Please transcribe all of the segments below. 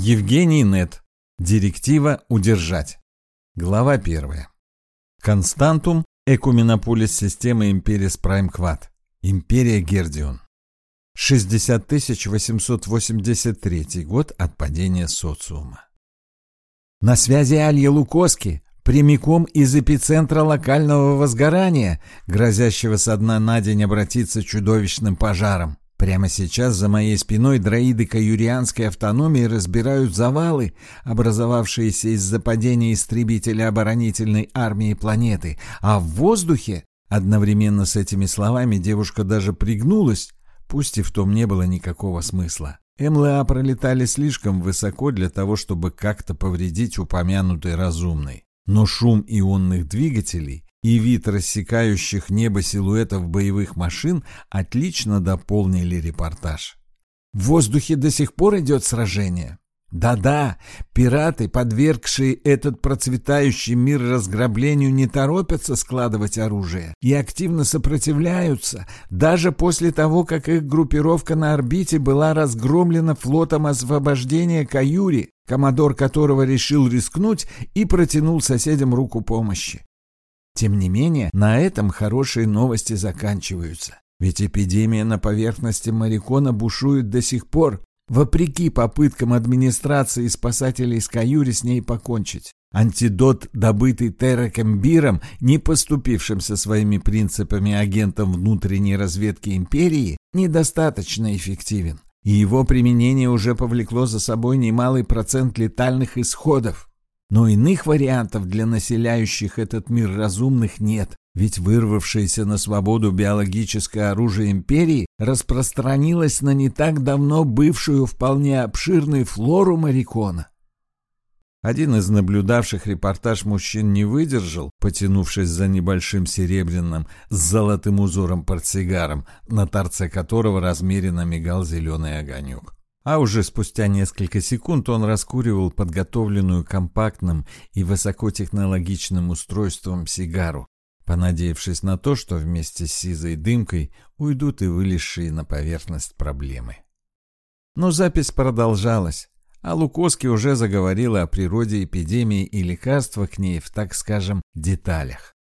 Евгений Нет. Директива «Удержать». Глава первая. Константум Экуминополис системы Империс Прайм Квад. Империя Гердион. 60 883 год от падения социума. На связи Алья Лукоски, прямиком из эпицентра локального возгорания, грозящего со дна на день обратиться чудовищным пожаром. Прямо сейчас за моей спиной дроиды каюрианской автономии разбирают завалы, образовавшиеся из-за падения истребителя оборонительной армии планеты, а в воздухе, одновременно с этими словами, девушка даже пригнулась, пусть и в том не было никакого смысла. МЛА пролетали слишком высоко для того, чтобы как-то повредить упомянутый разумный. Но шум ионных двигателей и вид рассекающих небо силуэтов боевых машин отлично дополнили репортаж. В воздухе до сих пор идет сражение. Да-да, пираты, подвергшие этот процветающий мир разграблению, не торопятся складывать оружие и активно сопротивляются, даже после того, как их группировка на орбите была разгромлена флотом освобождения Каюри, коммодор которого решил рискнуть и протянул соседям руку помощи. Тем не менее, на этом хорошие новости заканчиваются. Ведь эпидемия на поверхности Марикона бушует до сих пор, вопреки попыткам администрации и спасателей Скаюри с ней покончить. Антидот, добытый Терракембиром, не поступившим со своими принципами агентом внутренней разведки империи, недостаточно эффективен. И его применение уже повлекло за собой немалый процент летальных исходов. Но иных вариантов для населяющих этот мир разумных нет, ведь вырвавшееся на свободу биологическое оружие империи распространилось на не так давно бывшую вполне обширную флору Марикона. Один из наблюдавших репортаж мужчин не выдержал, потянувшись за небольшим серебряным с золотым узором портсигаром, на торце которого размеренно мигал зеленый огонек. А уже спустя несколько секунд он раскуривал подготовленную компактным и высокотехнологичным устройством сигару, понадеявшись на то, что вместе с сизой дымкой уйдут и вылезшие на поверхность проблемы. Но запись продолжалась, а Лукоски уже заговорила о природе эпидемии и лекарствах к ней в, так скажем, деталях.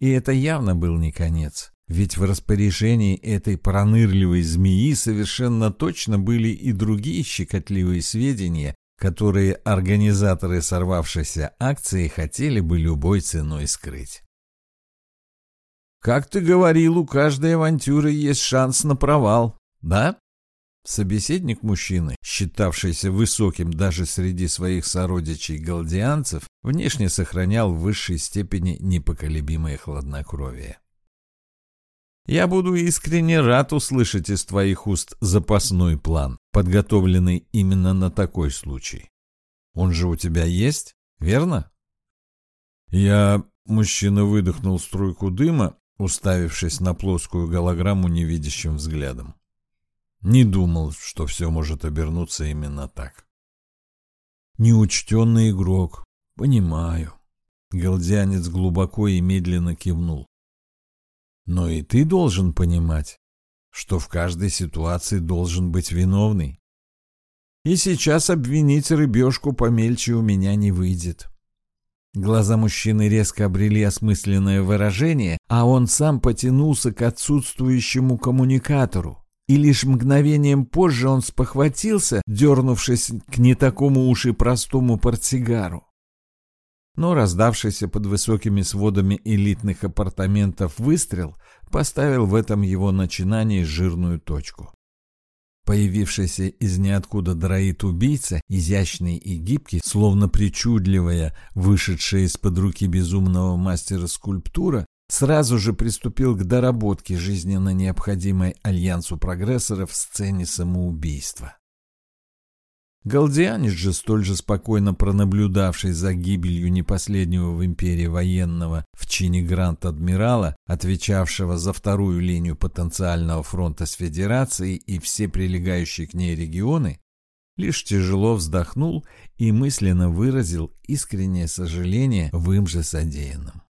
И это явно был не конец. Ведь в распоряжении этой пронырливой змеи совершенно точно были и другие щекотливые сведения, которые организаторы сорвавшейся акции хотели бы любой ценой скрыть. «Как ты говорил, у каждой авантюры есть шанс на провал, да?» Собеседник мужчины, считавшийся высоким даже среди своих сородичей-галдианцев, внешне сохранял в высшей степени непоколебимое хладнокровие. Я буду искренне рад услышать из твоих уст запасной план, подготовленный именно на такой случай. Он же у тебя есть, верно? Я... Мужчина выдохнул струйку дыма, уставившись на плоскую голограмму невидящим взглядом. Не думал, что все может обернуться именно так. Неучтенный игрок. Понимаю. Галдянец глубоко и медленно кивнул. Но и ты должен понимать, что в каждой ситуации должен быть виновный. И сейчас обвинить рыбешку помельче у меня не выйдет. Глаза мужчины резко обрели осмысленное выражение, а он сам потянулся к отсутствующему коммуникатору. И лишь мгновением позже он спохватился, дернувшись к не такому уж и простому портсигару но раздавшийся под высокими сводами элитных апартаментов выстрел поставил в этом его начинании жирную точку. Появившийся из ниоткуда дроид-убийца, изящный и гибкий, словно причудливая, вышедшая из-под руки безумного мастера скульптура, сразу же приступил к доработке жизненно необходимой альянсу прогрессоров в сцене самоубийства. Галдианец же, столь же спокойно пронаблюдавший за гибелью непоследнего в империи военного в чине грант-адмирала, отвечавшего за вторую линию потенциального фронта с Федерацией и все прилегающие к ней регионы, лишь тяжело вздохнул и мысленно выразил искреннее сожаление в им же содеянном.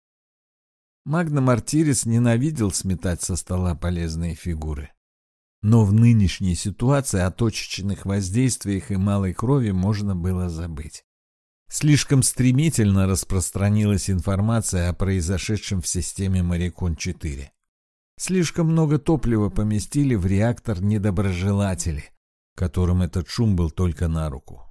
Магна Мартирис ненавидел сметать со стола полезные фигуры. Но в нынешней ситуации о точечных воздействиях и малой крови можно было забыть. Слишком стремительно распространилась информация о произошедшем в системе Марикон-4. Слишком много топлива поместили в реактор недоброжелатели, которым этот шум был только на руку.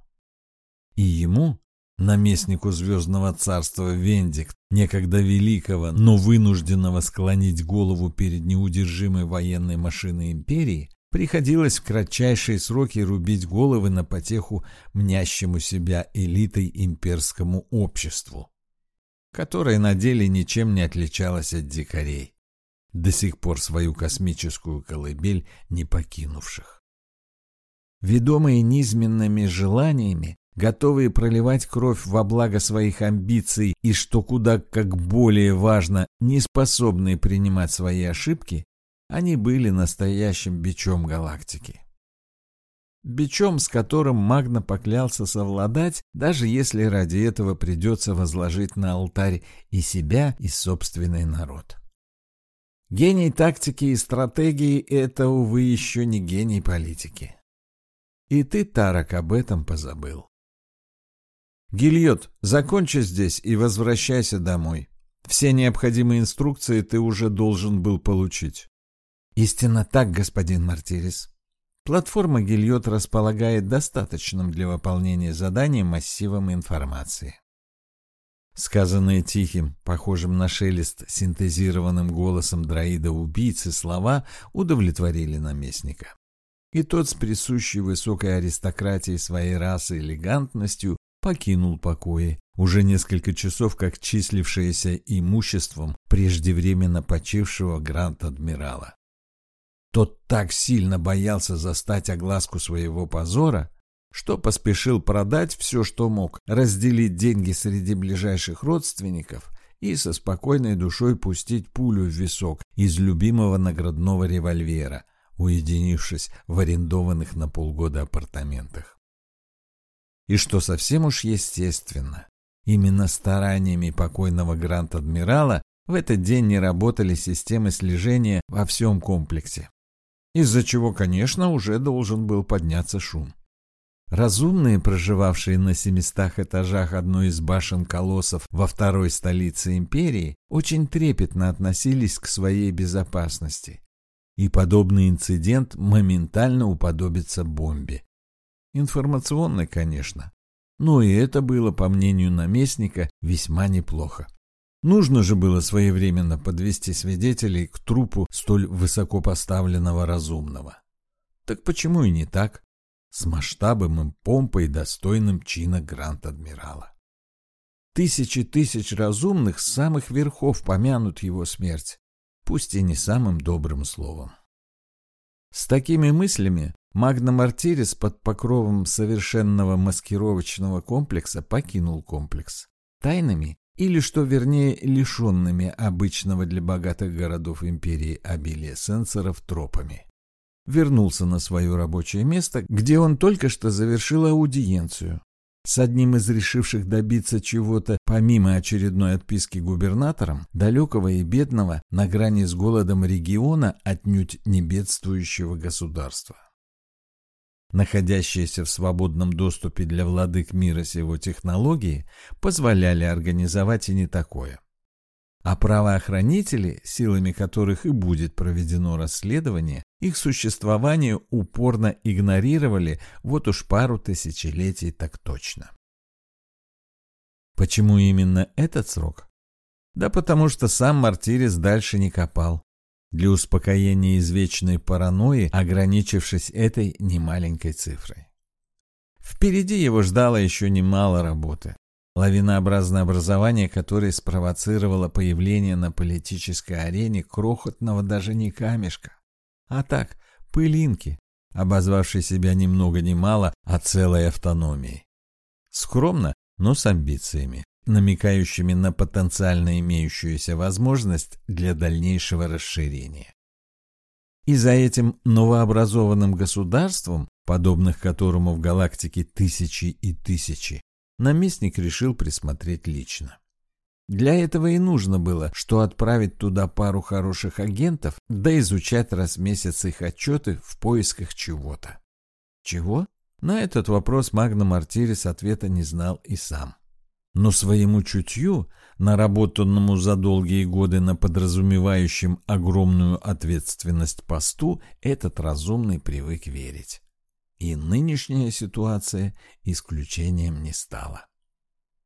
И ему, наместнику Звездного Царства Вендикт, некогда великого, но вынужденного склонить голову перед неудержимой военной машиной империи, приходилось в кратчайшие сроки рубить головы на потеху мнящему себя элитой имперскому обществу, которое на деле ничем не отличалось от дикарей, до сих пор свою космическую колыбель не покинувших. Ведомые низменными желаниями, готовые проливать кровь во благо своих амбиций и, что куда как более важно, не способные принимать свои ошибки, они были настоящим бичом галактики. Бичом, с которым Магна поклялся совладать, даже если ради этого придется возложить на алтарь и себя, и собственный народ. Гений тактики и стратегии — это, увы, еще не гений политики. И ты, Тарак, об этом позабыл. Гильот, закончи здесь и возвращайся домой. Все необходимые инструкции ты уже должен был получить. Истинно так, господин Мартирис. Платформа Гильот располагает достаточным для выполнения задания массивом информации. Сказанные тихим, похожим на шелест, синтезированным голосом дроида-убийцы слова удовлетворили наместника. И тот с присущей высокой аристократией своей расы элегантностью покинул покои, уже несколько часов как числившееся имуществом преждевременно почившего гранд-адмирала. Тот так сильно боялся застать огласку своего позора, что поспешил продать все, что мог, разделить деньги среди ближайших родственников и со спокойной душой пустить пулю в висок из любимого наградного револьвера, уединившись в арендованных на полгода апартаментах. И что совсем уж естественно, именно стараниями покойного Гранд-Адмирала в этот день не работали системы слежения во всем комплексе из-за чего, конечно, уже должен был подняться шум. Разумные, проживавшие на семистах этажах одной из башен колоссов во второй столице империи, очень трепетно относились к своей безопасности. И подобный инцидент моментально уподобится бомбе. Информационной, конечно. Но и это было, по мнению наместника, весьма неплохо. Нужно же было своевременно подвести свидетелей к трупу столь высокопоставленного разумного. Так почему и не так? С масштабом и помпой, достойным чина Гранд-Адмирала. Тысячи тысяч разумных с самых верхов помянут его смерть, пусть и не самым добрым словом. С такими мыслями Магна Мартирис под покровом совершенного маскировочного комплекса покинул комплекс. Тайнами или, что вернее, лишенными обычного для богатых городов империи обилия сенсоров тропами. Вернулся на свое рабочее место, где он только что завершил аудиенцию. С одним из решивших добиться чего-то, помимо очередной отписки губернатором, далекого и бедного, на грани с голодом региона, отнюдь не бедствующего государства находящиеся в свободном доступе для владык мира сего технологии, позволяли организовать и не такое. А правоохранители, силами которых и будет проведено расследование, их существование упорно игнорировали вот уж пару тысячелетий так точно. Почему именно этот срок? Да потому что сам Мартирис дальше не копал для успокоения извечной паранойи, ограничившись этой немаленькой цифрой. Впереди его ждало еще немало работы. Лавинообразное образование, которое спровоцировало появление на политической арене крохотного даже не камешка, а так, пылинки, обозвавшей себя ни много ни мало, а целой автономией. Скромно, но с амбициями намекающими на потенциально имеющуюся возможность для дальнейшего расширения. И за этим новообразованным государством, подобных которому в галактике тысячи и тысячи, наместник решил присмотреть лично. Для этого и нужно было, что отправить туда пару хороших агентов, да изучать раз в месяц их отчеты в поисках чего-то. Чего? На этот вопрос Магна Мартирис ответа не знал и сам. Но своему чутью, наработанному за долгие годы на подразумевающем огромную ответственность посту, этот разумный привык верить. И нынешняя ситуация исключением не стала.